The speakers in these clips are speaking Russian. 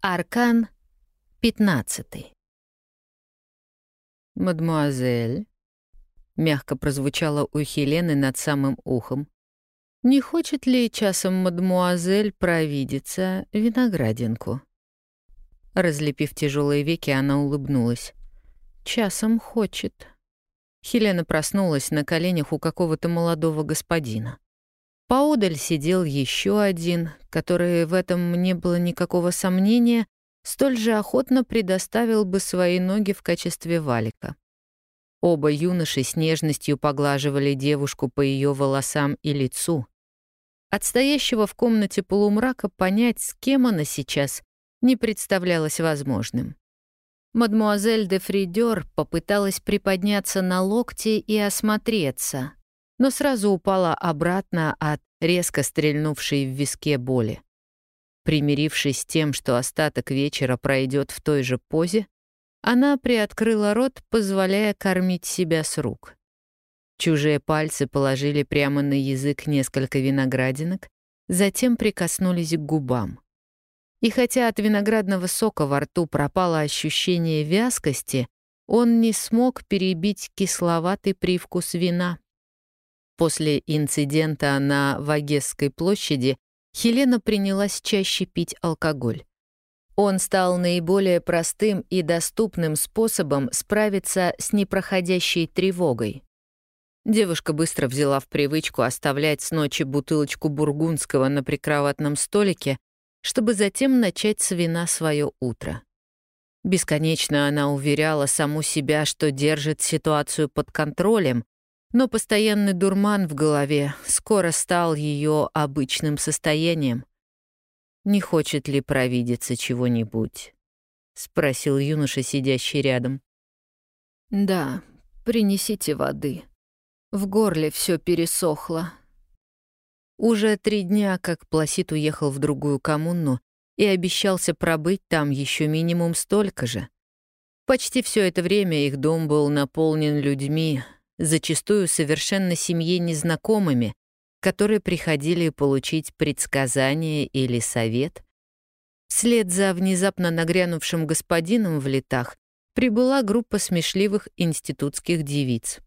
Аркан 15. «Мадемуазель», — мягко прозвучало у Хелены над самым ухом, «не хочет ли часом мадемуазель провидеться виноградинку?» Разлепив тяжелые веки, она улыбнулась. «Часом хочет». Хелена проснулась на коленях у какого-то молодого господина. Поодаль сидел еще один, который в этом не было никакого сомнения, столь же охотно предоставил бы свои ноги в качестве валика. Оба юноши с нежностью поглаживали девушку по ее волосам и лицу. От стоящего в комнате полумрака понять, с кем она сейчас, не представлялось возможным. Мадмуазель де Фридер попыталась приподняться на локте и осмотреться — но сразу упала обратно от резко стрельнувшей в виске боли. Примирившись с тем, что остаток вечера пройдет в той же позе, она приоткрыла рот, позволяя кормить себя с рук. Чужие пальцы положили прямо на язык несколько виноградинок, затем прикоснулись к губам. И хотя от виноградного сока во рту пропало ощущение вязкости, он не смог перебить кисловатый привкус вина. После инцидента на Вагесской площади Хелена принялась чаще пить алкоголь. Он стал наиболее простым и доступным способом справиться с непроходящей тревогой. Девушка быстро взяла в привычку оставлять с ночи бутылочку бургундского на прикроватном столике, чтобы затем начать с вина свое утро. Бесконечно она уверяла саму себя, что держит ситуацию под контролем, но постоянный дурман в голове скоро стал ее обычным состоянием. «Не хочет ли провидеться чего-нибудь?» — спросил юноша, сидящий рядом. «Да, принесите воды. В горле все пересохло». Уже три дня, как Пласит уехал в другую коммуну и обещался пробыть там еще минимум столько же. Почти все это время их дом был наполнен людьми, зачастую совершенно семье незнакомыми, которые приходили получить предсказание или совет. Вслед за внезапно нагрянувшим господином в летах прибыла группа смешливых институтских девиц.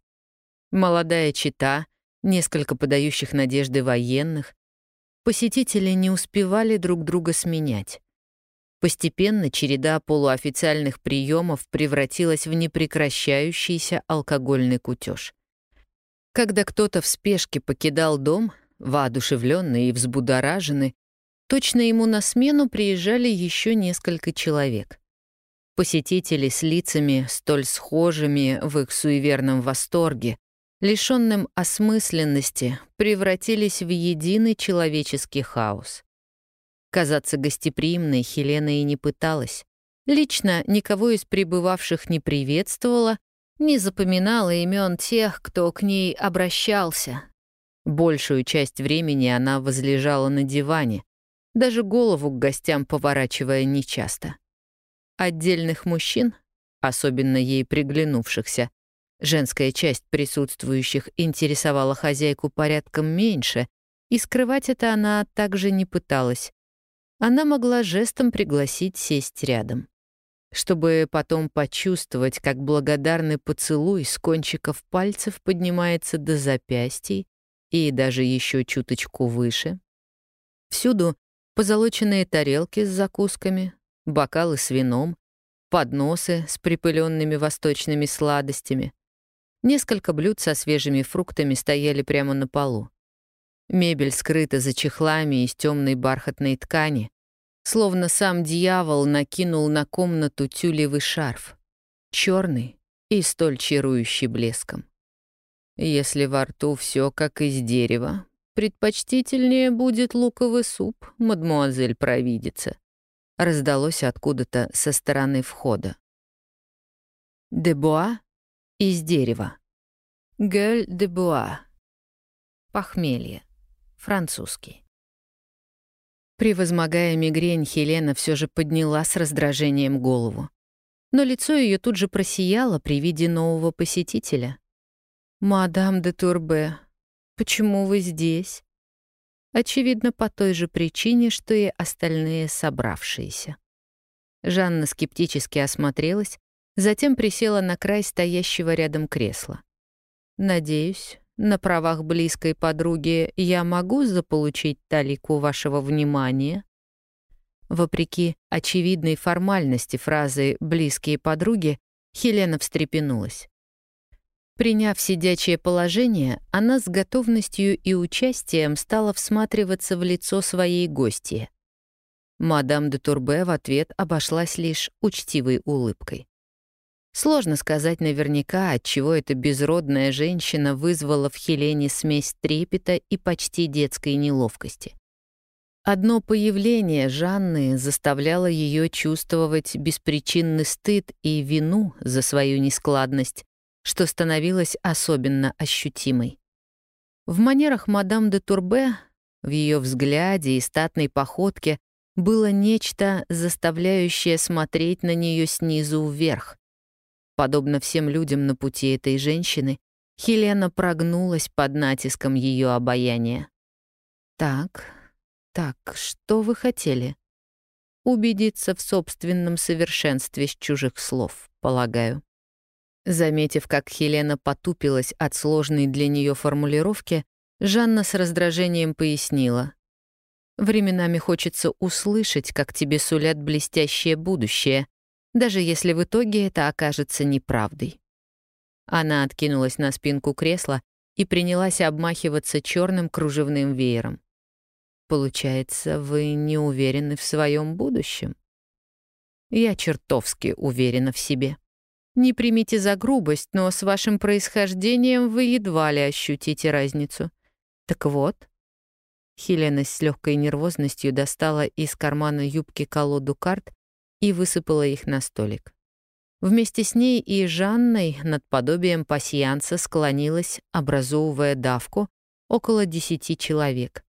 Молодая чита, несколько подающих надежды военных. Посетители не успевали друг друга сменять. Постепенно череда полуофициальных приемов превратилась в непрекращающийся алкогольный кутеж. Когда кто-то в спешке покидал дом, воодушевленный и взбудораженный, точно ему на смену приезжали еще несколько человек. Посетители с лицами, столь схожими в их суеверном восторге, лишенным осмысленности, превратились в единый человеческий хаос. Казаться гостеприимной Хелена и не пыталась. Лично никого из прибывавших не приветствовала, не запоминала имен тех, кто к ней обращался. Большую часть времени она возлежала на диване, даже голову к гостям поворачивая нечасто. Отдельных мужчин, особенно ей приглянувшихся, женская часть присутствующих интересовала хозяйку порядком меньше, и скрывать это она также не пыталась, она могла жестом пригласить сесть рядом, чтобы потом почувствовать, как благодарный поцелуй с кончиков пальцев поднимается до запястий и даже еще чуточку выше. Всюду позолоченные тарелки с закусками, бокалы с вином, подносы с припыленными восточными сладостями. Несколько блюд со свежими фруктами стояли прямо на полу. Мебель скрыта за чехлами из темной бархатной ткани, словно сам дьявол накинул на комнату тюлевый шарф, черный и столь чарующий блеском. Если во рту все как из дерева, предпочтительнее будет луковый суп, мадмуазель провидица. Раздалось откуда-то со стороны входа. Дебуа из дерева. Гель де буа. Похмелье. Французский. Превозмогая мигрень, Хелена все же подняла с раздражением голову. Но лицо ее тут же просияло при виде нового посетителя. «Мадам де Турбе, почему вы здесь?» Очевидно, по той же причине, что и остальные собравшиеся. Жанна скептически осмотрелась, затем присела на край стоящего рядом кресла. «Надеюсь, на правах близкой подруги я могу заполучить талику вашего внимания?» Вопреки очевидной формальности фразы «близкие подруги», Хелена встрепенулась. Приняв сидячее положение, она с готовностью и участием стала всматриваться в лицо своей гости. Мадам де Турбе в ответ обошлась лишь учтивой улыбкой. Сложно сказать наверняка, от чего эта безродная женщина вызвала в Хелене смесь трепета и почти детской неловкости. Одно появление Жанны заставляло ее чувствовать беспричинный стыд и вину за свою нескладность, что становилось особенно ощутимой. В манерах мадам де Турбе, в ее взгляде и статной походке было нечто, заставляющее смотреть на нее снизу вверх. Подобно всем людям на пути этой женщины, Хелена прогнулась под натиском ее обаяния. «Так, так, что вы хотели?» «Убедиться в собственном совершенстве с чужих слов, полагаю». Заметив, как Хелена потупилась от сложной для нее формулировки, Жанна с раздражением пояснила. Временами хочется услышать, как тебе сулят блестящее будущее, даже если в итоге это окажется неправдой. Она откинулась на спинку кресла и принялась обмахиваться черным кружевным веером. Получается, вы не уверены в своем будущем? Я чертовски уверена в себе. Не примите за грубость, но с вашим происхождением вы едва ли ощутите разницу. Так вот, Хелена с легкой нервозностью достала из кармана юбки колоду карт и высыпала их на столик. Вместе с ней и Жанной над подобием пасьянца склонилась, образовывая давку, около десяти человек.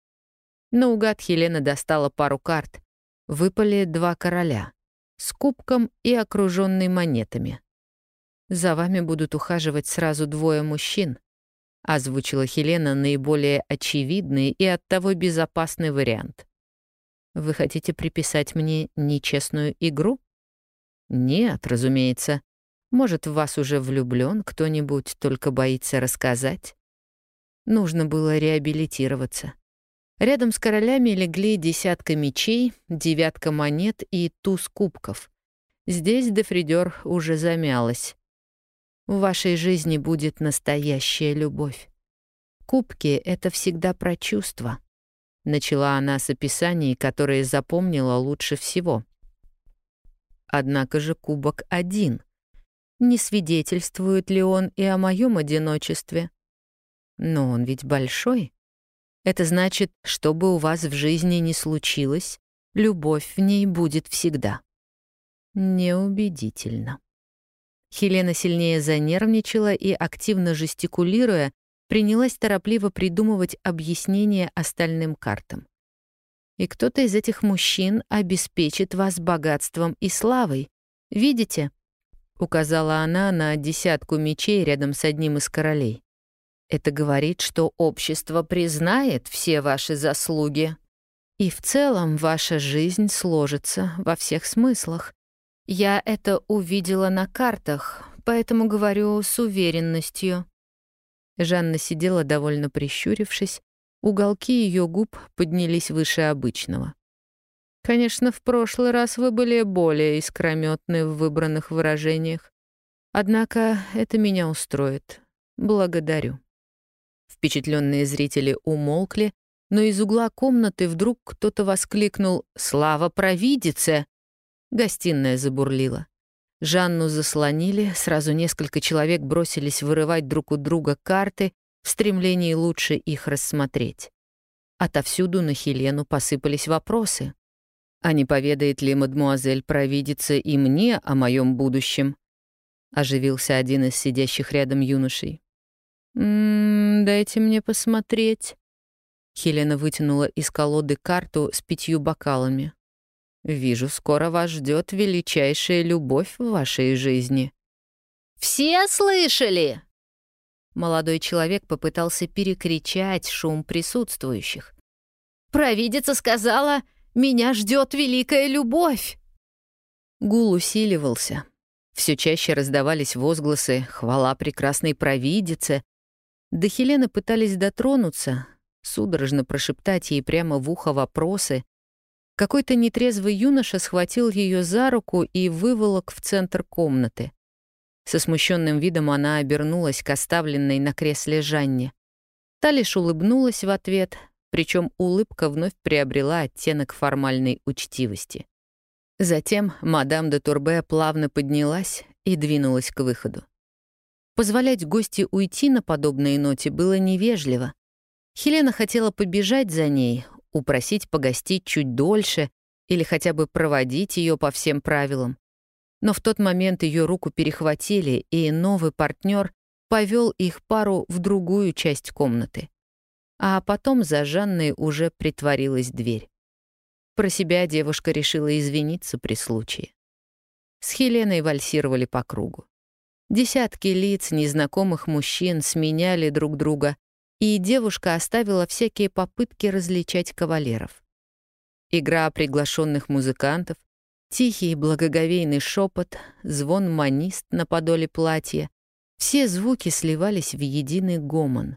Наугад Хелена достала пару карт. Выпали два короля с кубком и окруженный монетами. «За вами будут ухаживать сразу двое мужчин», озвучила Хелена наиболее очевидный и оттого безопасный вариант. Вы хотите приписать мне нечестную игру? Нет, разумеется. Может, в вас уже влюблён кто-нибудь, только боится рассказать? Нужно было реабилитироваться. Рядом с королями легли десятка мечей, девятка монет и туз кубков. Здесь Дефридер уже замялась. В вашей жизни будет настоящая любовь. Кубки — это всегда про чувства. Начала она с описаний, которые запомнила лучше всего. Однако же кубок один. Не свидетельствует ли он и о моем одиночестве? Но он ведь большой. Это значит, что бы у вас в жизни ни случилось, любовь в ней будет всегда. Неубедительно. Хелена сильнее занервничала и, активно жестикулируя, принялась торопливо придумывать объяснение остальным картам. И кто-то из этих мужчин обеспечит вас богатством и славой. Видите? Указала она на десятку мечей рядом с одним из королей. Это говорит, что общество признает все ваши заслуги. И в целом ваша жизнь сложится во всех смыслах. Я это увидела на картах, поэтому говорю с уверенностью. Жанна сидела довольно прищурившись, уголки ее губ поднялись выше обычного. Конечно, в прошлый раз вы были более искрометны в выбранных выражениях. Однако это меня устроит. Благодарю. Впечатленные зрители умолкли, но из угла комнаты вдруг кто-то воскликнул «Слава провидице!» Гостиная забурлила. Жанну заслонили, сразу несколько человек бросились вырывать друг у друга карты в стремлении лучше их рассмотреть. Отовсюду на Хелену посыпались вопросы. А не поведает ли мадмуазель провидица и мне о моем будущем? Оживился один из сидящих рядом юношей. «М -м, «Дайте мне посмотреть». Хелена вытянула из колоды карту с пятью бокалами. Вижу, скоро вас ждет величайшая любовь в вашей жизни». «Все слышали?» Молодой человек попытался перекричать шум присутствующих. «Провидица сказала, меня ждет великая любовь!» Гул усиливался. Все чаще раздавались возгласы «Хвала прекрасной провидице!». До Хелены пытались дотронуться, судорожно прошептать ей прямо в ухо вопросы. Какой-то нетрезвый юноша схватил ее за руку и выволок в центр комнаты. Со смущенным видом она обернулась к оставленной на кресле Жанне. Та лишь улыбнулась в ответ, причем улыбка вновь приобрела оттенок формальной учтивости. Затем мадам де Турбе плавно поднялась и двинулась к выходу. Позволять гости уйти на подобной ноте было невежливо. Хелена хотела побежать за ней, упросить погостить чуть дольше или хотя бы проводить ее по всем правилам. Но в тот момент ее руку перехватили, и новый партнер повел их пару в другую часть комнаты. А потом за Жанной уже притворилась дверь. Про себя девушка решила извиниться при случае. С Хеленой вальсировали по кругу. Десятки лиц незнакомых мужчин сменяли друг друга, и девушка оставила всякие попытки различать кавалеров. Игра приглашенных музыкантов, тихий благоговейный шепот, звон манист на подоле платья — все звуки сливались в единый гомон.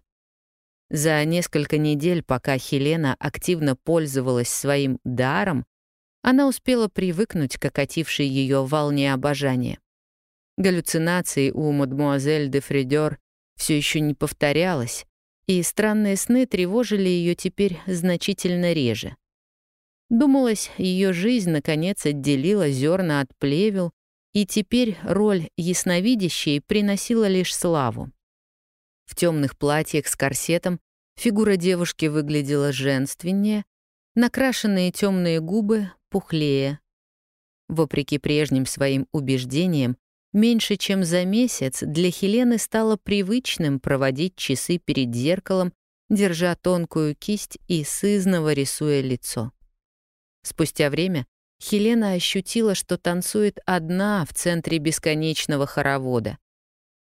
За несколько недель, пока Хелена активно пользовалась своим даром, она успела привыкнуть к окатившей ее волне обожания. Галлюцинации у мадмуазель де Фридер все еще не повторялось, и странные сны тревожили ее теперь значительно реже. Думалось, ее жизнь наконец отделила зерна от плевел, и теперь роль ясновидящей приносила лишь славу. В темных платьях с корсетом фигура девушки выглядела женственнее, накрашенные темные губы пухлее. Вопреки прежним своим убеждениям, меньше чем за месяц для Хелены стало привычным проводить часы перед зеркалом, держа тонкую кисть и сызново рисуя лицо. Спустя время Хелена ощутила, что танцует одна в центре бесконечного хоровода.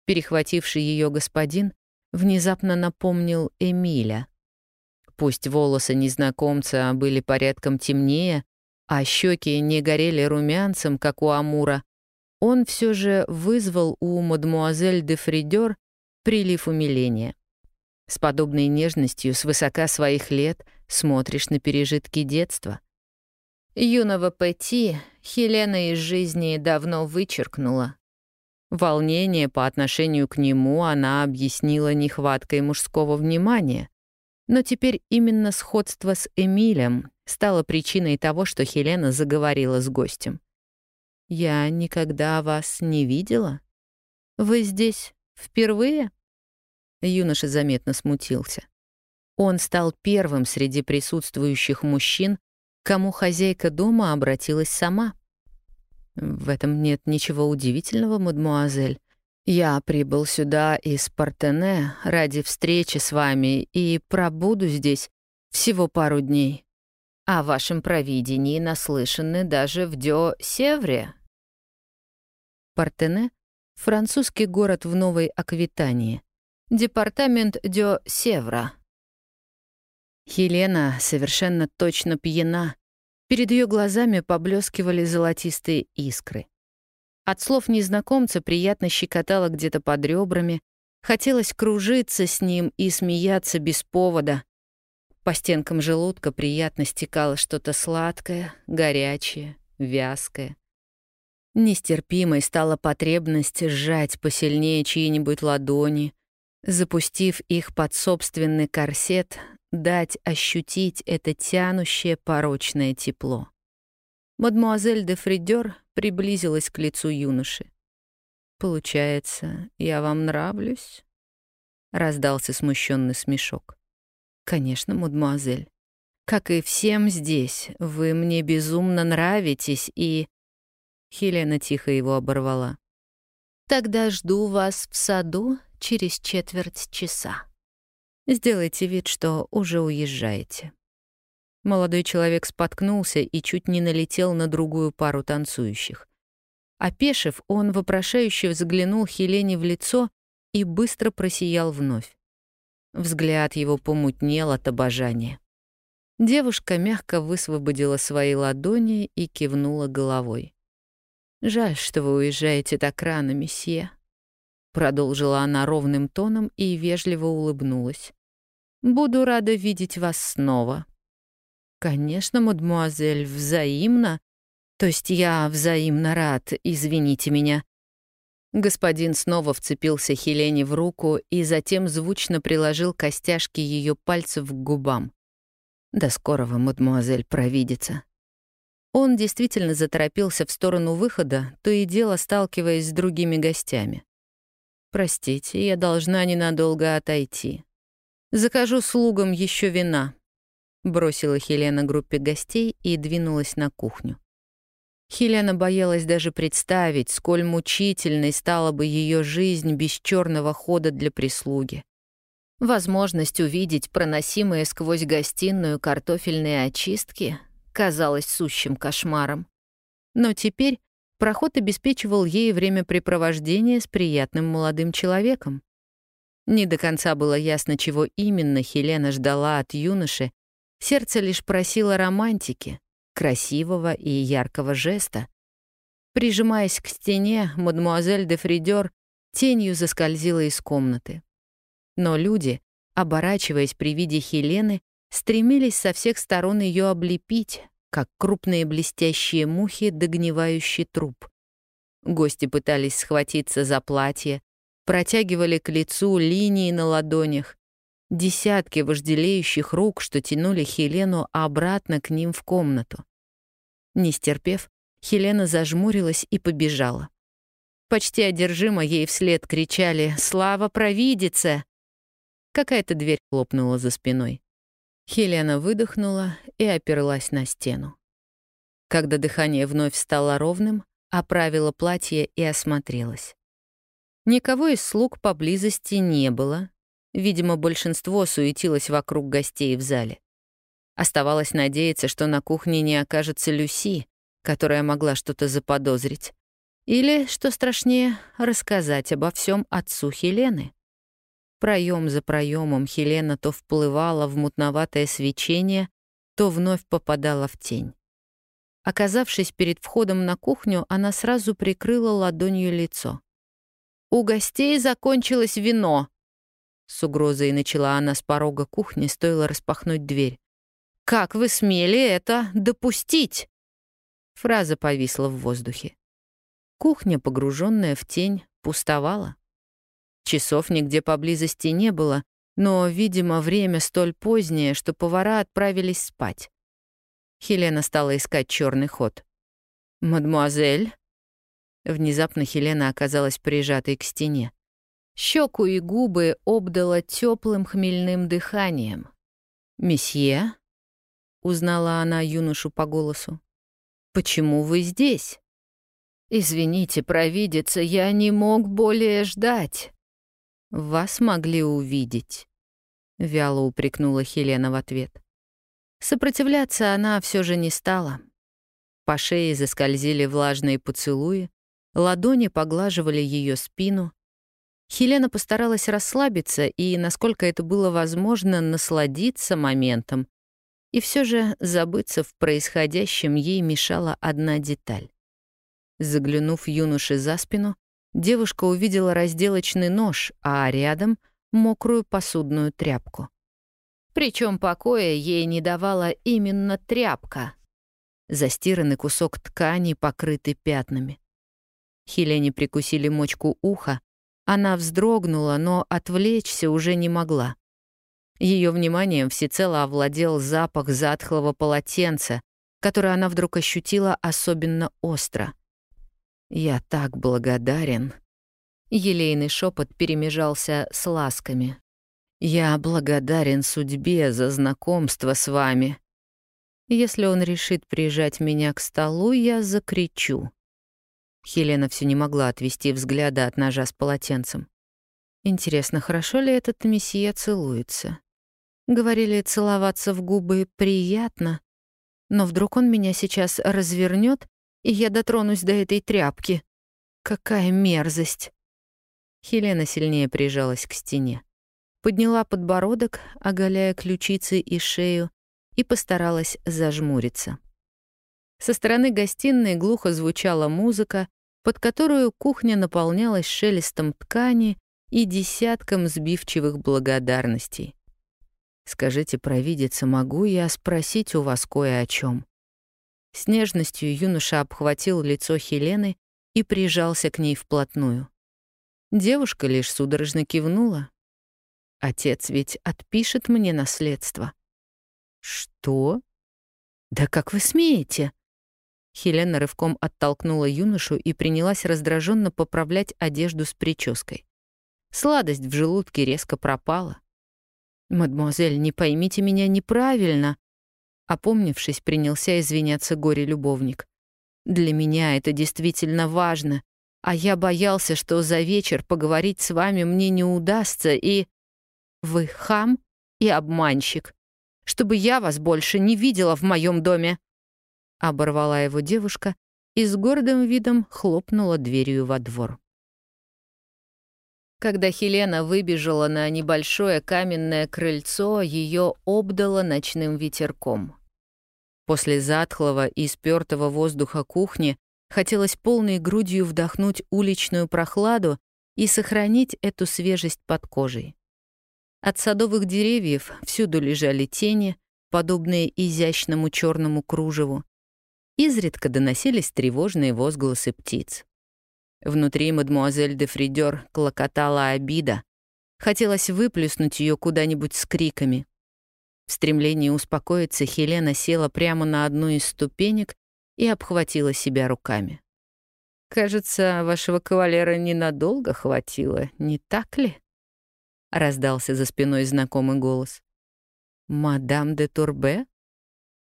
Перехвативший ее господин внезапно напомнил Эмиля. Пусть волосы незнакомца были порядком темнее, а щеки не горели румянцем, как у Амура, он все же вызвал у мадмуазель де Фридер прилив умиления. С подобной нежностью свысока своих лет смотришь на пережитки детства. Юного Пэти Хелена из жизни давно вычеркнула. Волнение по отношению к нему она объяснила нехваткой мужского внимания. Но теперь именно сходство с Эмилем стало причиной того, что Хелена заговорила с гостем. «Я никогда вас не видела. Вы здесь впервые?» Юноша заметно смутился. Он стал первым среди присутствующих мужчин, кому хозяйка дома обратилась сама. В этом нет ничего удивительного, мадмуазель. Я прибыл сюда из Партене ради встречи с вами и пробуду здесь всего пару дней. О вашем провидении наслышаны даже в Дё-Севре. Партене — французский город в Новой Аквитании. Департамент Дё-Севра. Хелена совершенно точно пьяна Перед ее глазами поблескивали золотистые искры. От слов незнакомца приятно щекотало где-то под ребрами, хотелось кружиться с ним и смеяться без повода. По стенкам желудка приятно стекало что-то сладкое, горячее, вязкое. Нестерпимой стала потребность сжать посильнее чьи-нибудь ладони, запустив их под собственный корсет, дать ощутить это тянущее порочное тепло. Мадмуазель де Фридер приблизилась к лицу юноши. «Получается, я вам нравлюсь?» Раздался смущенный смешок. «Конечно, мадмуазель. Как и всем здесь, вы мне безумно нравитесь и...» Хелена тихо его оборвала. «Тогда жду вас в саду через четверть часа». Сделайте вид, что уже уезжаете». Молодой человек споткнулся и чуть не налетел на другую пару танцующих. Опешив, он вопрошающе взглянул Хелене в лицо и быстро просиял вновь. Взгляд его помутнел от обожания. Девушка мягко высвободила свои ладони и кивнула головой. «Жаль, что вы уезжаете так рано, месье», — продолжила она ровным тоном и вежливо улыбнулась. «Буду рада видеть вас снова». «Конечно, мадемуазель, взаимно. То есть я взаимно рад, извините меня». Господин снова вцепился Хелене в руку и затем звучно приложил костяшки ее пальцев к губам. «До скорого, мадемуазель, провидится». Он действительно заторопился в сторону выхода, то и дело сталкиваясь с другими гостями. «Простите, я должна ненадолго отойти. Закажу слугам еще вина», — бросила Хелена группе гостей и двинулась на кухню. Хелена боялась даже представить, сколь мучительной стала бы ее жизнь без черного хода для прислуги. Возможность увидеть проносимые сквозь гостиную картофельные очистки казалась сущим кошмаром. Но теперь проход обеспечивал ей времяпрепровождение с приятным молодым человеком. Не до конца было ясно, чего именно Хелена ждала от юноши, сердце лишь просило романтики, красивого и яркого жеста. Прижимаясь к стене, мадмуазель де Фридер тенью заскользила из комнаты. Но люди, оборачиваясь при виде Хелены, стремились со всех сторон ее облепить, как крупные блестящие мухи, догнивающий труп. Гости пытались схватиться за платье, протягивали к лицу линии на ладонях, десятки вожделеющих рук, что тянули Хелену обратно к ним в комнату. Не стерпев, Хелена зажмурилась и побежала. Почти одержимо ей вслед кричали «Слава провидице!». Какая-то дверь хлопнула за спиной. Хелена выдохнула и оперлась на стену. Когда дыхание вновь стало ровным, оправила платье и осмотрелась. Никого из слуг поблизости не было. Видимо, большинство суетилось вокруг гостей в зале. Оставалось надеяться, что на кухне не окажется Люси, которая могла что-то заподозрить. Или, что страшнее, рассказать обо всем отцу Хелены. Проем за проемом Хелена то вплывала в мутноватое свечение, то вновь попадала в тень. Оказавшись перед входом на кухню, она сразу прикрыла ладонью лицо. «У гостей закончилось вино!» С угрозой начала она с порога кухни, стоило распахнуть дверь. «Как вы смели это допустить?» Фраза повисла в воздухе. Кухня, погруженная в тень, пустовала. Часов нигде поблизости не было, но, видимо, время столь позднее, что повара отправились спать. Хелена стала искать черный ход. «Мадмуазель?» Внезапно Хелена оказалась прижатой к стене. Щеку и губы обдала теплым хмельным дыханием. «Месье?» — узнала она юношу по голосу. «Почему вы здесь?» «Извините, провидица, я не мог более ждать». «Вас могли увидеть», — вяло упрекнула Хелена в ответ. Сопротивляться она все же не стала. По шее заскользили влажные поцелуи, ладони поглаживали ее спину. Хелена постаралась расслабиться и, насколько это было возможно, насладиться моментом. И все же забыться в происходящем ей мешала одна деталь. Заглянув юноше за спину, девушка увидела разделочный нож, а рядом — мокрую посудную тряпку. Причем покоя ей не давала именно тряпка. Застиранный кусок ткани, покрытый пятнами. Хелене прикусили мочку уха. Она вздрогнула, но отвлечься уже не могла. Ее вниманием всецело овладел запах затхлого полотенца, который она вдруг ощутила особенно остро — «Я так благодарен». Елейный шепот перемежался с ласками. «Я благодарен судьбе за знакомство с вами. Если он решит прижать меня к столу, я закричу». Хелена все не могла отвести взгляда от ножа с полотенцем. Интересно, хорошо ли этот месье целуется? Говорили, целоваться в губы приятно, но вдруг он меня сейчас развернет и я дотронусь до этой тряпки. Какая мерзость!» Хелена сильнее прижалась к стене. Подняла подбородок, оголяя ключицы и шею, и постаралась зажмуриться. Со стороны гостиной глухо звучала музыка, под которую кухня наполнялась шелестом ткани и десятком сбивчивых благодарностей. «Скажите, провидица, могу я спросить у вас кое о чем? С нежностью юноша обхватил лицо Хелены и прижался к ней вплотную. Девушка лишь судорожно кивнула. «Отец ведь отпишет мне наследство». «Что? Да как вы смеете?» Хелена рывком оттолкнула юношу и принялась раздраженно поправлять одежду с прической. Сладость в желудке резко пропала. «Мадемуазель, не поймите меня неправильно», Опомнившись, принялся извиняться горе-любовник. «Для меня это действительно важно, а я боялся, что за вечер поговорить с вами мне не удастся, и... Вы хам и обманщик. Чтобы я вас больше не видела в моем доме!» Оборвала его девушка и с гордым видом хлопнула дверью во двор. Когда Хелена выбежала на небольшое каменное крыльцо, ее обдало ночным ветерком. После затхлого и спёртого воздуха кухни хотелось полной грудью вдохнуть уличную прохладу и сохранить эту свежесть под кожей. От садовых деревьев всюду лежали тени, подобные изящному черному кружеву. Изредка доносились тревожные возгласы птиц. Внутри мадмуазель де Фридер клокотала обида. Хотелось выплеснуть ее куда-нибудь с криками. В стремлении успокоиться Хелена села прямо на одну из ступенек и обхватила себя руками. «Кажется, вашего кавалера ненадолго хватило, не так ли?» — раздался за спиной знакомый голос. «Мадам де Турбе?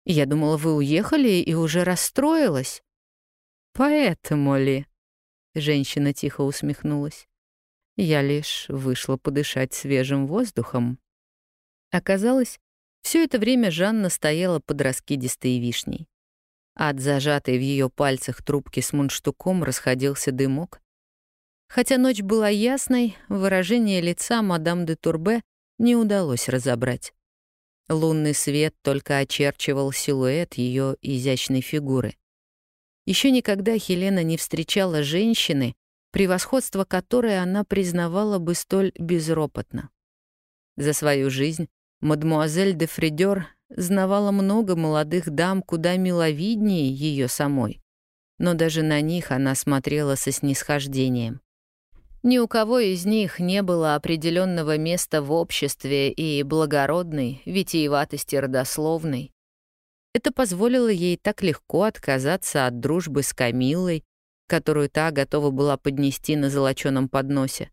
Я думала, вы уехали и уже расстроилась». «Поэтому ли?» — женщина тихо усмехнулась. «Я лишь вышла подышать свежим воздухом». Оказалось, все это время Жанна стояла под раскидистой вишней. От зажатой в ее пальцах трубки с мундштуком расходился дымок. Хотя ночь была ясной, выражение лица мадам де Турбе не удалось разобрать. Лунный свет только очерчивал силуэт ее изящной фигуры. Еще никогда Хелена не встречала женщины, превосходство которой она признавала бы столь безропотно. За свою жизнь Мадмуазель де Фридер знавала много молодых дам куда миловиднее ее самой, но даже на них она смотрела со снисхождением. Ни у кого из них не было определенного места в обществе и благородной, витиеватости родословной. Это позволило ей так легко отказаться от дружбы с Камиллой, которую та готова была поднести на золоченом подносе.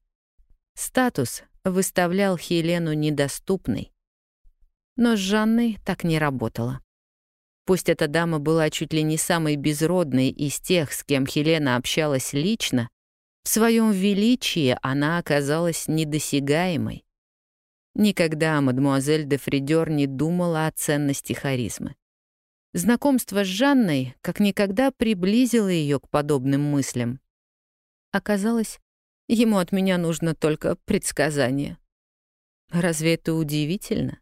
Статус выставлял Хелену недоступной. Но с Жанной так не работало. Пусть эта дама была чуть ли не самой безродной из тех, с кем Хелена общалась лично, в своем величии она оказалась недосягаемой. Никогда мадмуазель де Фридер не думала о ценности харизмы. Знакомство с Жанной как никогда приблизило ее к подобным мыслям. Оказалось, ему от меня нужно только предсказание. Разве это удивительно?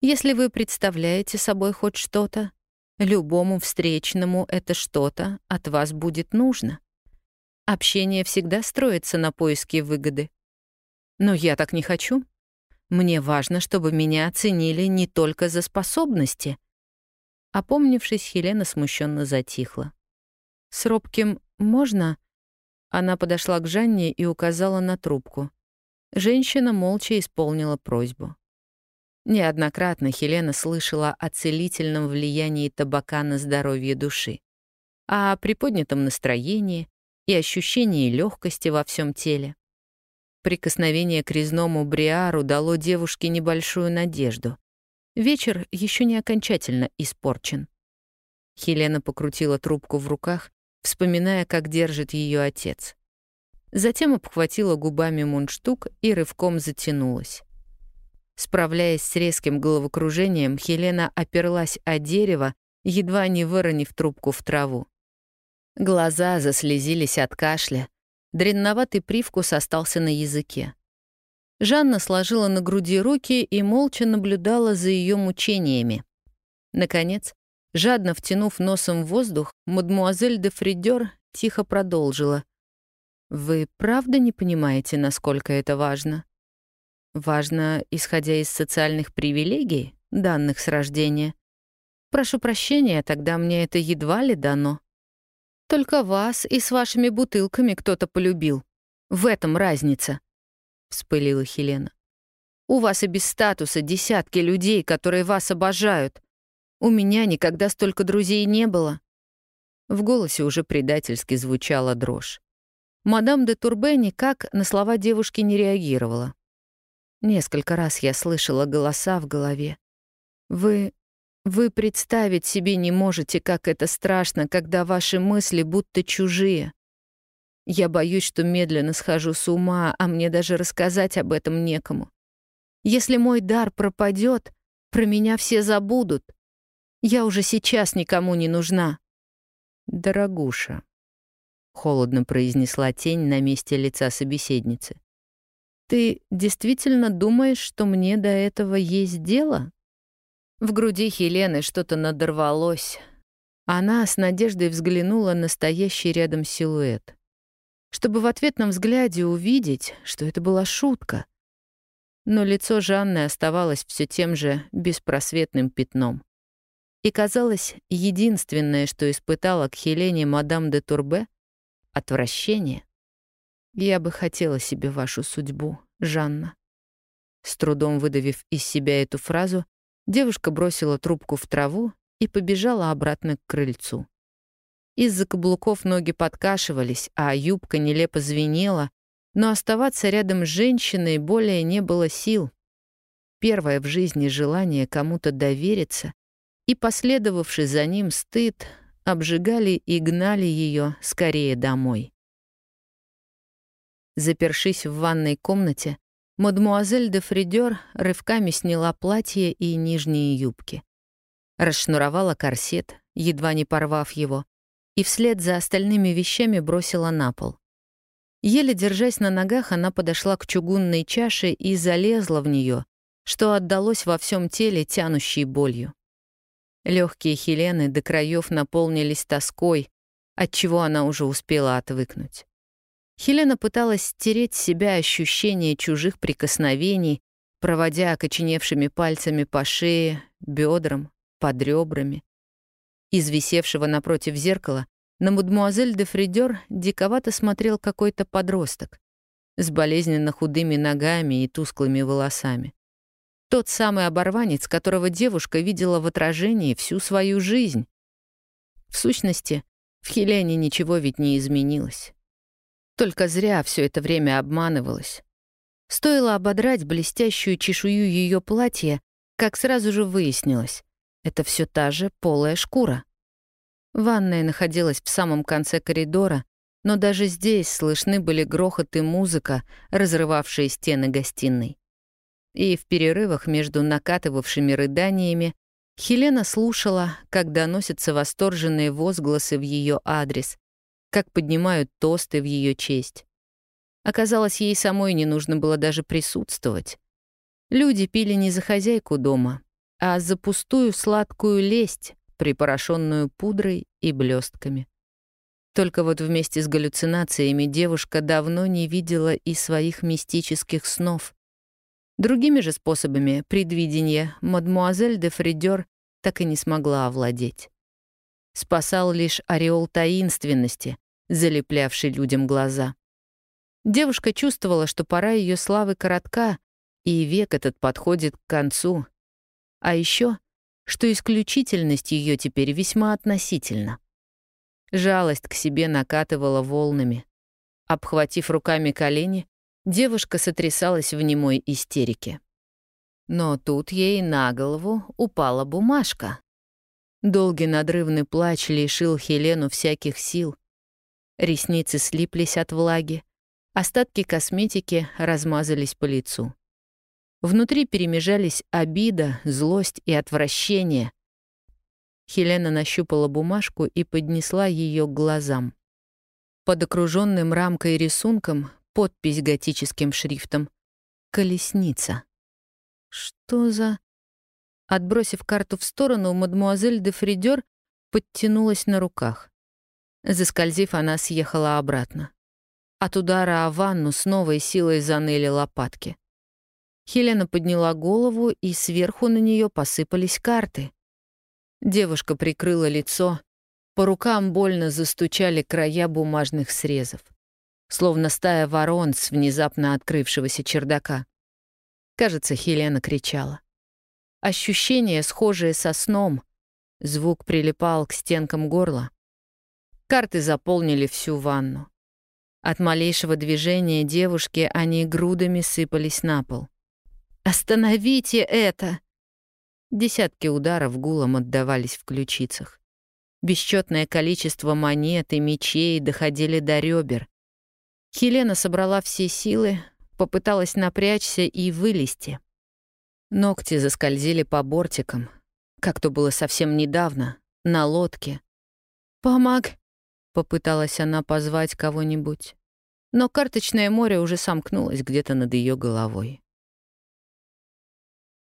Если вы представляете собой хоть что-то, любому встречному это что-то от вас будет нужно. Общение всегда строится на поиске выгоды. Но я так не хочу. Мне важно, чтобы меня оценили не только за способности. Опомнившись, Хелена смущенно затихла. «С робким можно?» Она подошла к Жанне и указала на трубку. Женщина молча исполнила просьбу. Неоднократно Хелена слышала о целительном влиянии табака на здоровье души, о приподнятом настроении и ощущении легкости во всем теле. Прикосновение к резному бриару дало девушке небольшую надежду. Вечер еще не окончательно испорчен. Хелена покрутила трубку в руках, вспоминая, как держит ее отец. Затем обхватила губами мундштук и рывком затянулась. Справляясь с резким головокружением, Хелена оперлась о дерево, едва не выронив трубку в траву. Глаза заслезились от кашля. Дренноватый привкус остался на языке. Жанна сложила на груди руки и молча наблюдала за ее мучениями. Наконец, Жадно втянув носом воздух, мадмуазель де Фридер тихо продолжила. «Вы правда не понимаете, насколько это важно? Важно, исходя из социальных привилегий, данных с рождения. Прошу прощения, тогда мне это едва ли дано. Только вас и с вашими бутылками кто-то полюбил. В этом разница», — вспылила Хелена. «У вас и без статуса десятки людей, которые вас обожают. У меня никогда столько друзей не было». В голосе уже предательски звучала дрожь. Мадам де Турбе никак на слова девушки не реагировала. Несколько раз я слышала голоса в голове. «Вы... вы представить себе не можете, как это страшно, когда ваши мысли будто чужие. Я боюсь, что медленно схожу с ума, а мне даже рассказать об этом некому. Если мой дар пропадет, про меня все забудут. Я уже сейчас никому не нужна. «Дорогуша», — холодно произнесла тень на месте лица собеседницы. «Ты действительно думаешь, что мне до этого есть дело?» В груди Хелены что-то надорвалось. Она с надеждой взглянула на стоящий рядом силуэт. Чтобы в ответном взгляде увидеть, что это была шутка. Но лицо Жанны оставалось все тем же беспросветным пятном. И казалось, единственное, что испытала к Хелене мадам де Турбе — отвращение. «Я бы хотела себе вашу судьбу, Жанна». С трудом выдавив из себя эту фразу, девушка бросила трубку в траву и побежала обратно к крыльцу. Из-за каблуков ноги подкашивались, а юбка нелепо звенела, но оставаться рядом с женщиной более не было сил. Первое в жизни желание кому-то довериться и последовавший за ним стыд обжигали и гнали ее скорее домой. Запершись в ванной комнате, мадмуазель де Фридер рывками сняла платье и нижние юбки. Расшнуровала корсет, едва не порвав его, и вслед за остальными вещами бросила на пол. Еле держась на ногах, она подошла к чугунной чаше и залезла в нее, что отдалось во всем теле тянущей болью. Легкие Хелены до краев наполнились тоской, от чего она уже успела отвыкнуть. Хелена пыталась стереть с себя ощущение чужих прикосновений, проводя окоченевшими пальцами по шее, бедрам, под ребрами. Из висевшего напротив зеркала на мадмуазель де Фридер диковато смотрел какой-то подросток с болезненно худыми ногами и тусклыми волосами. Тот самый оборванец, которого девушка видела в отражении всю свою жизнь. В сущности, в Хелене ничего ведь не изменилось. Только зря все это время обманывалась. Стоило ободрать блестящую чешую ее платья, как сразу же выяснилось. Это все та же полая шкура. Ванная находилась в самом конце коридора, но даже здесь слышны были грохот и музыка, разрывавшие стены гостиной и в перерывах между накатывавшими рыданиями Хелена слушала, как доносятся восторженные возгласы в ее адрес, как поднимают тосты в ее честь. Оказалось, ей самой не нужно было даже присутствовать. Люди пили не за хозяйку дома, а за пустую сладкую лесть, припорошенную пудрой и блестками. Только вот вместе с галлюцинациями девушка давно не видела и своих мистических снов. Другими же способами предвидения мадмуазель де Фридер так и не смогла овладеть. Спасал лишь ореол таинственности, залеплявший людям глаза. Девушка чувствовала, что пора ее славы коротка, и век этот подходит к концу. А еще, что исключительность ее теперь весьма относительна. Жалость к себе накатывала волнами. Обхватив руками колени, Девушка сотрясалась в немой истерике. Но тут ей на голову упала бумажка. Долгий надрывный плач лишил Хелену всяких сил. Ресницы слиплись от влаги, остатки косметики размазались по лицу. Внутри перемежались обида, злость и отвращение. Хелена нащупала бумажку и поднесла ее к глазам. Под окруженным рамкой рисунком подпись готическим шрифтом. «Колесница». Что за... Отбросив карту в сторону, мадмуазель де Фридер подтянулась на руках. Заскользив, она съехала обратно. От удара о ванну с новой силой заныли лопатки. Хелена подняла голову, и сверху на нее посыпались карты. Девушка прикрыла лицо, по рукам больно застучали края бумажных срезов, словно стая ворон с внезапно открывшегося чердака. Кажется, Хелена кричала. Ощущение, схожее со сном. Звук прилипал к стенкам горла. Карты заполнили всю ванну. От малейшего движения девушки они грудами сыпались на пол. «Остановите это!» Десятки ударов гулом отдавались в ключицах. Бесчетное количество монет и мечей доходили до ребер. Хелена собрала все силы, попыталась напрячься и вылезти. Ногти заскользили по бортикам, как то было совсем недавно, на лодке. «Помог!» — попыталась она позвать кого-нибудь. Но карточное море уже сомкнулось где-то над ее головой.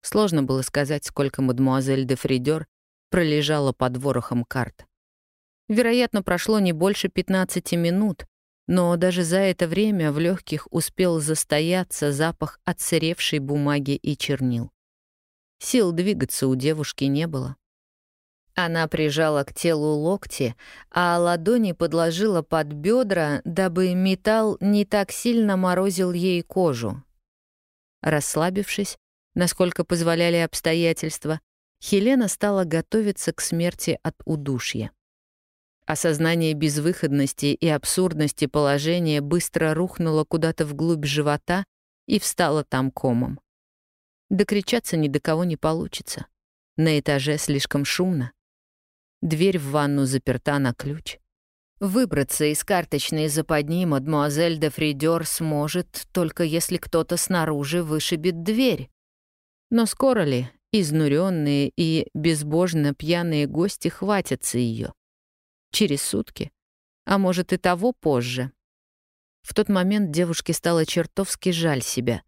Сложно было сказать, сколько мадмуазель де Фридер пролежала под ворохом карт. Вероятно, прошло не больше 15 минут, но даже за это время в легких успел застояться запах отсыревшей бумаги и чернил. Сил двигаться у девушки не было. Она прижала к телу локти, а ладони подложила под бедра, дабы металл не так сильно морозил ей кожу. Расслабившись, насколько позволяли обстоятельства, Хелена стала готовиться к смерти от удушья. Осознание безвыходности и абсурдности положения быстро рухнуло куда-то вглубь живота и встало там комом. Докричаться ни до кого не получится. На этаже слишком шумно. Дверь в ванну заперта на ключ. Выбраться из карточной западни мадмуазель де Фридер сможет, только если кто-то снаружи вышибет дверь. Но скоро ли изнуренные и безбожно пьяные гости хватятся ее? Через сутки? А может и того позже? В тот момент девушке стало чертовски жаль себя.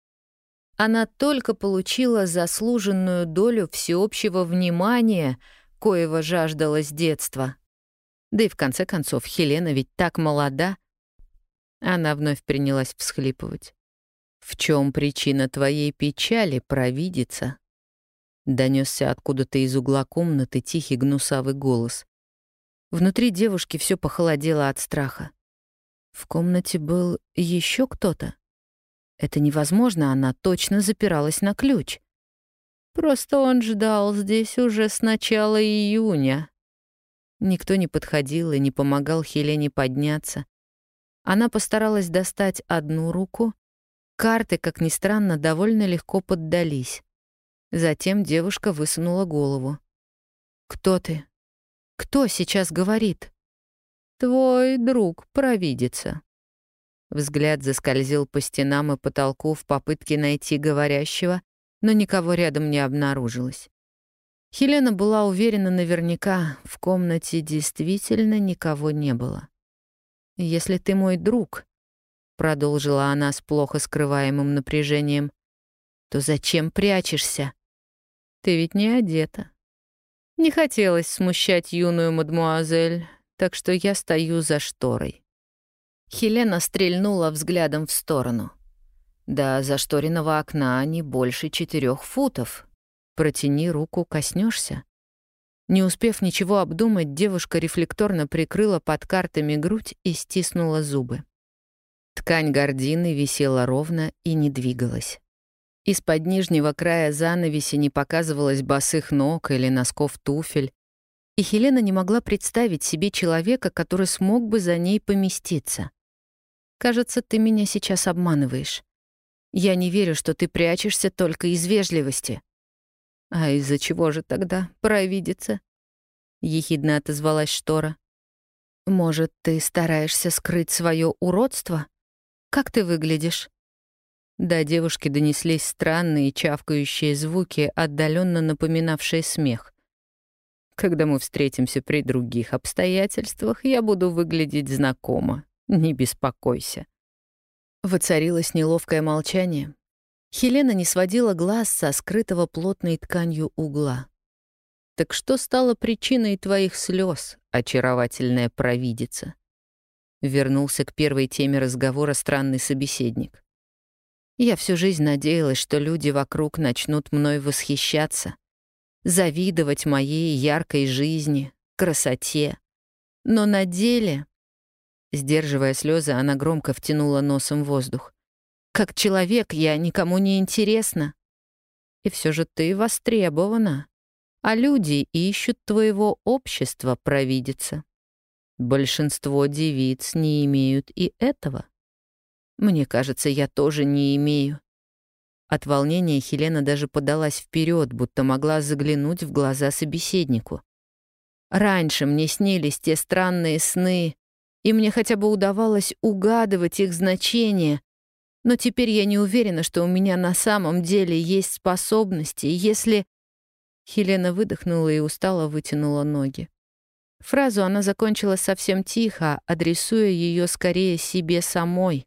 Она только получила заслуженную долю всеобщего внимания, коего жаждала с детства. Да и в конце концов, Хелена ведь так молода. Она вновь принялась всхлипывать. «В чем причина твоей печали, провидица?» Донесся откуда-то из угла комнаты тихий гнусавый голос. Внутри девушки все похолодело от страха. В комнате был еще кто-то. Это невозможно, она точно запиралась на ключ. Просто он ждал здесь уже с начала июня. Никто не подходил и не помогал Хелене подняться. Она постаралась достать одну руку. Карты, как ни странно, довольно легко поддались. Затем девушка высунула голову. «Кто ты? Кто сейчас говорит?» «Твой друг провидится», Взгляд заскользил по стенам и потолку в попытке найти говорящего, но никого рядом не обнаружилось. Хелена была уверена наверняка, в комнате действительно никого не было. «Если ты мой друг», — продолжила она с плохо скрываемым напряжением, «то зачем прячешься? Ты ведь не одета». Не хотелось смущать юную мадмуазель, так что я стою за шторой. Хелена стрельнула взглядом в сторону. Да зашторенного окна не больше четырех футов. Протяни руку, коснешься. Не успев ничего обдумать, девушка рефлекторно прикрыла под картами грудь и стиснула зубы. Ткань гордины висела ровно и не двигалась. Из-под нижнего края занавеси не показывалось босых ног или носков туфель, и Хелена не могла представить себе человека, который смог бы за ней поместиться. Кажется, ты меня сейчас обманываешь. Я не верю, что ты прячешься только из вежливости. А из-за чего же тогда провидится? Ехидно отозвалась Штора. Может, ты стараешься скрыть свое уродство? Как ты выглядишь? До девушки донеслись странные чавкающие звуки, отдаленно напоминавшие смех. Когда мы встретимся при других обстоятельствах, я буду выглядеть знакомо. Не беспокойся». Воцарилось неловкое молчание. Хелена не сводила глаз со скрытого плотной тканью угла. Так что стало причиной твоих слез, очаровательная провидица? Вернулся к первой теме разговора странный собеседник. Я всю жизнь надеялась, что люди вокруг начнут мной восхищаться, завидовать моей яркой жизни, красоте. Но на деле... Сдерживая слезы, она громко втянула носом воздух. «Как человек я никому не интересна. И все же ты востребована, а люди ищут твоего общества, провидица. Большинство девиц не имеют и этого. Мне кажется, я тоже не имею. От волнения Хелена даже подалась вперед, будто могла заглянуть в глаза собеседнику. Раньше мне снились те странные сны, и мне хотя бы удавалось угадывать их значение, но теперь я не уверена, что у меня на самом деле есть способности, если... Хелена выдохнула и устало вытянула ноги. Фразу она закончила совсем тихо, адресуя ее скорее себе самой.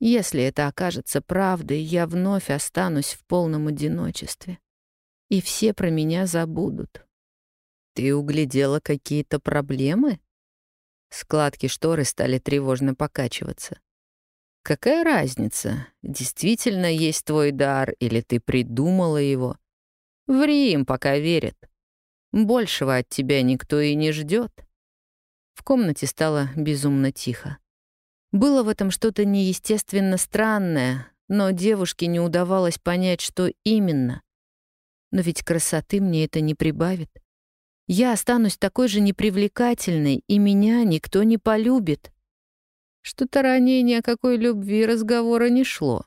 Если это окажется правдой, я вновь останусь в полном одиночестве. И все про меня забудут. Ты углядела какие-то проблемы? Складки шторы стали тревожно покачиваться. Какая разница, действительно есть твой дар или ты придумала его? Ври им, пока верят. Большего от тебя никто и не ждет. В комнате стало безумно тихо. Было в этом что-то неестественно странное, но девушке не удавалось понять, что именно. Но ведь красоты мне это не прибавит. Я останусь такой же непривлекательной, и меня никто не полюбит. Что-то ранее ни о какой любви разговора не шло.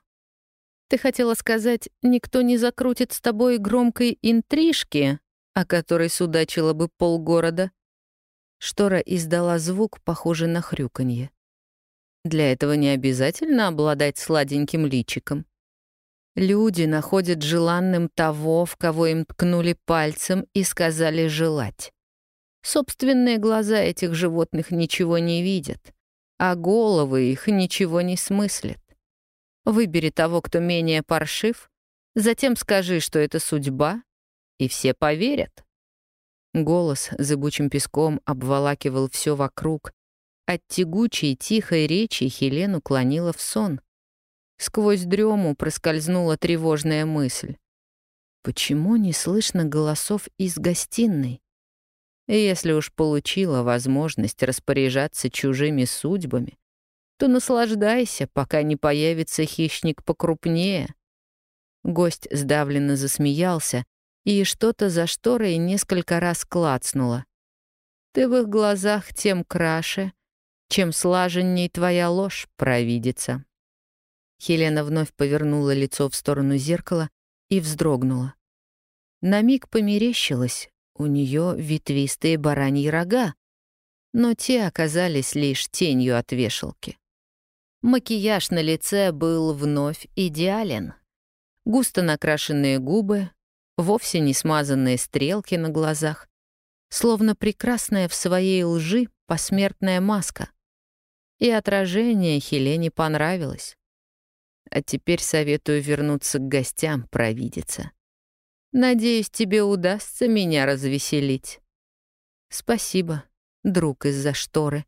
Ты хотела сказать, никто не закрутит с тобой громкой интрижки, о которой судачила бы полгорода? Штора издала звук, похожий на хрюканье. Для этого не обязательно обладать сладеньким личиком. Люди находят желанным того, в кого им ткнули пальцем и сказали желать. Собственные глаза этих животных ничего не видят, а головы их ничего не смыслят. Выбери того, кто менее паршив, затем скажи, что это судьба, и все поверят. Голос зыбучим песком обволакивал все вокруг. От тягучей, тихой речи Хелену клонила в сон. Сквозь дрему проскользнула тревожная мысль. Почему не слышно голосов из гостиной? Если уж получила возможность распоряжаться чужими судьбами, то наслаждайся, пока не появится хищник покрупнее. Гость сдавленно засмеялся, и что-то за шторой несколько раз клацнуло. Ты в их глазах тем краше, чем слаженней твоя ложь провидится. Хелена вновь повернула лицо в сторону зеркала и вздрогнула. На миг померещилась, у нее ветвистые бараньи рога, но те оказались лишь тенью от вешалки. Макияж на лице был вновь идеален. Густо накрашенные губы, вовсе не смазанные стрелки на глазах, словно прекрасная в своей лжи посмертная маска. И отражение Хелене понравилось. А теперь советую вернуться к гостям, провидица. Надеюсь, тебе удастся меня развеселить. Спасибо, друг из-за шторы.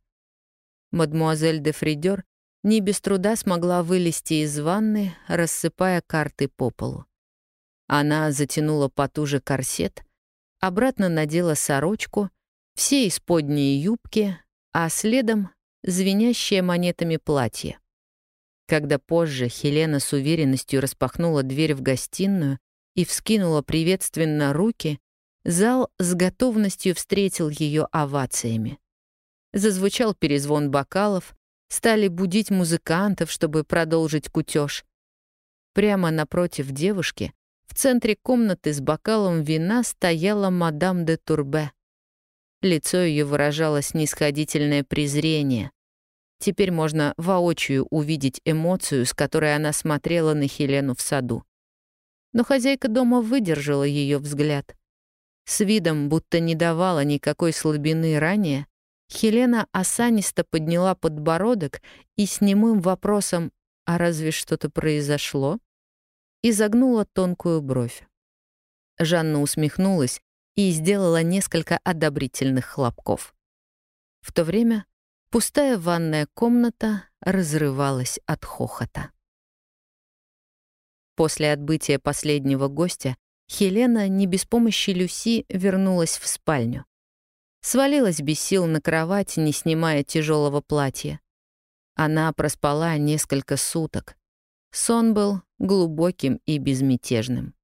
Мадмуазель де Фридер не без труда смогла вылезти из ванны, рассыпая карты по полу. Она затянула потуже корсет, обратно надела сорочку, все исподние юбки, а следом — звенящее монетами платье. Когда позже Хелена с уверенностью распахнула дверь в гостиную и вскинула приветственно руки, зал с готовностью встретил ее овациями. Зазвучал перезвон бокалов, стали будить музыкантов, чтобы продолжить кутеж. Прямо напротив девушки, в центре комнаты с бокалом вина стояла мадам де Турбе. Лицо ее выражало снисходительное презрение, Теперь можно воочию увидеть эмоцию, с которой она смотрела на Хелену в саду. Но хозяйка дома выдержала ее взгляд. С видом, будто не давала никакой слабины ранее, Хелена осанисто подняла подбородок и с немым вопросом «А разве что-то произошло?» и загнула тонкую бровь. Жанна усмехнулась и сделала несколько одобрительных хлопков. В то время пустая ванная комната разрывалась от хохота. После отбытия последнего гостя Хелена не без помощи Люси вернулась в спальню. Свалилась без сил на кровать, не снимая тяжелого платья. Она проспала несколько суток. Сон был глубоким и безмятежным.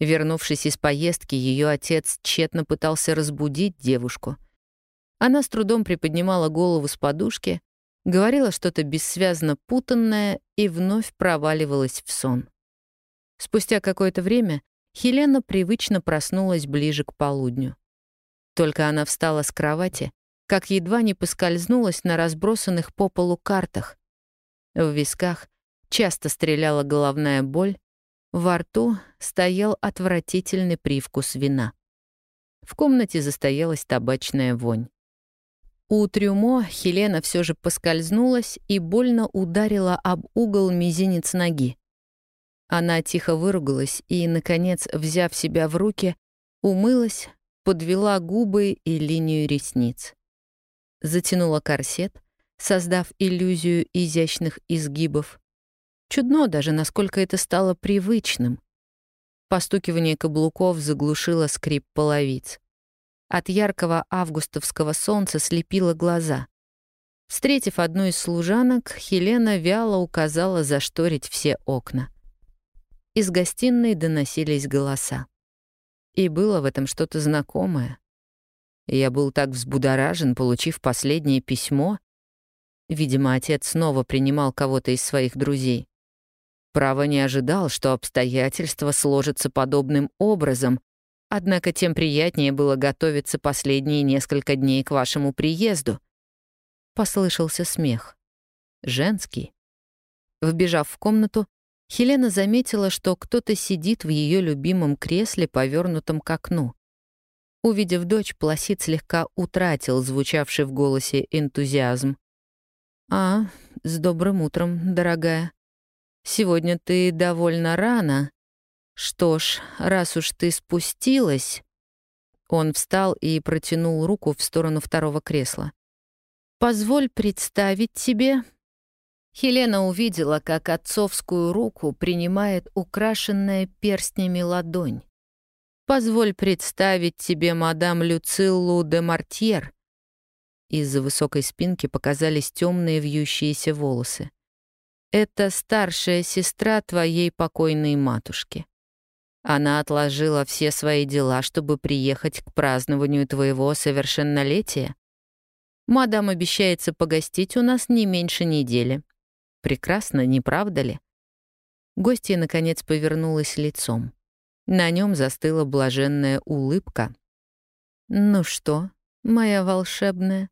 Вернувшись из поездки, ее отец тщетно пытался разбудить девушку. Она с трудом приподнимала голову с подушки, говорила что-то бессвязно путанное и вновь проваливалась в сон. Спустя какое-то время Хелена привычно проснулась ближе к полудню. Только она встала с кровати, как едва не поскользнулась на разбросанных по полу картах. В висках часто стреляла головная боль, во рту стоял отвратительный привкус вина. В комнате застоялась табачная вонь. У трюмо Хелена все же поскользнулась и больно ударила об угол мизинец ноги. Она тихо выругалась и, наконец, взяв себя в руки, умылась, подвела губы и линию ресниц. Затянула корсет, создав иллюзию изящных изгибов. Чудно даже, насколько это стало привычным. Постукивание каблуков заглушило скрип половиц. От яркого августовского солнца слепило глаза. Встретив одну из служанок, Хелена вяло указала зашторить все окна. Из гостиной доносились голоса. И было в этом что-то знакомое. Я был так взбудоражен, получив последнее письмо. Видимо, отец снова принимал кого-то из своих друзей. Право не ожидал, что обстоятельства сложатся подобным образом, однако тем приятнее было готовиться последние несколько дней к вашему приезду. Послышался смех. Женский. Вбежав в комнату, Хелена заметила, что кто-то сидит в ее любимом кресле, повернутом к окну. Увидев дочь, Пласид слегка утратил звучавший в голосе энтузиазм. «А, с добрым утром, дорогая. Сегодня ты довольно рано. Что ж, раз уж ты спустилась...» Он встал и протянул руку в сторону второго кресла. «Позволь представить тебе Хелена увидела, как отцовскую руку принимает украшенная перстнями ладонь. «Позволь представить тебе мадам Люциллу де Мартьер». Из-за высокой спинки показались темные вьющиеся волосы. «Это старшая сестра твоей покойной матушки. Она отложила все свои дела, чтобы приехать к празднованию твоего совершеннолетия. Мадам обещается погостить у нас не меньше недели. Прекрасно, не правда ли? Гостья, наконец, повернулась лицом. На нем застыла блаженная улыбка. «Ну что, моя волшебная,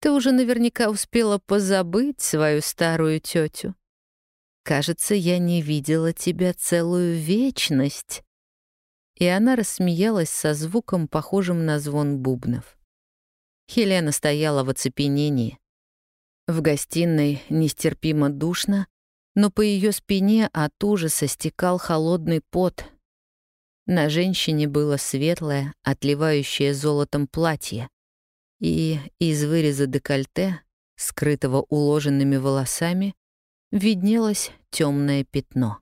ты уже наверняка успела позабыть свою старую тетю. Кажется, я не видела тебя целую вечность». И она рассмеялась со звуком, похожим на звон бубнов. Хелена стояла в оцепенении. В гостиной нестерпимо душно, но по ее спине от ужаса стекал холодный пот. На женщине было светлое, отливающее золотом платье, и из выреза декольте, скрытого уложенными волосами, виднелось темное пятно.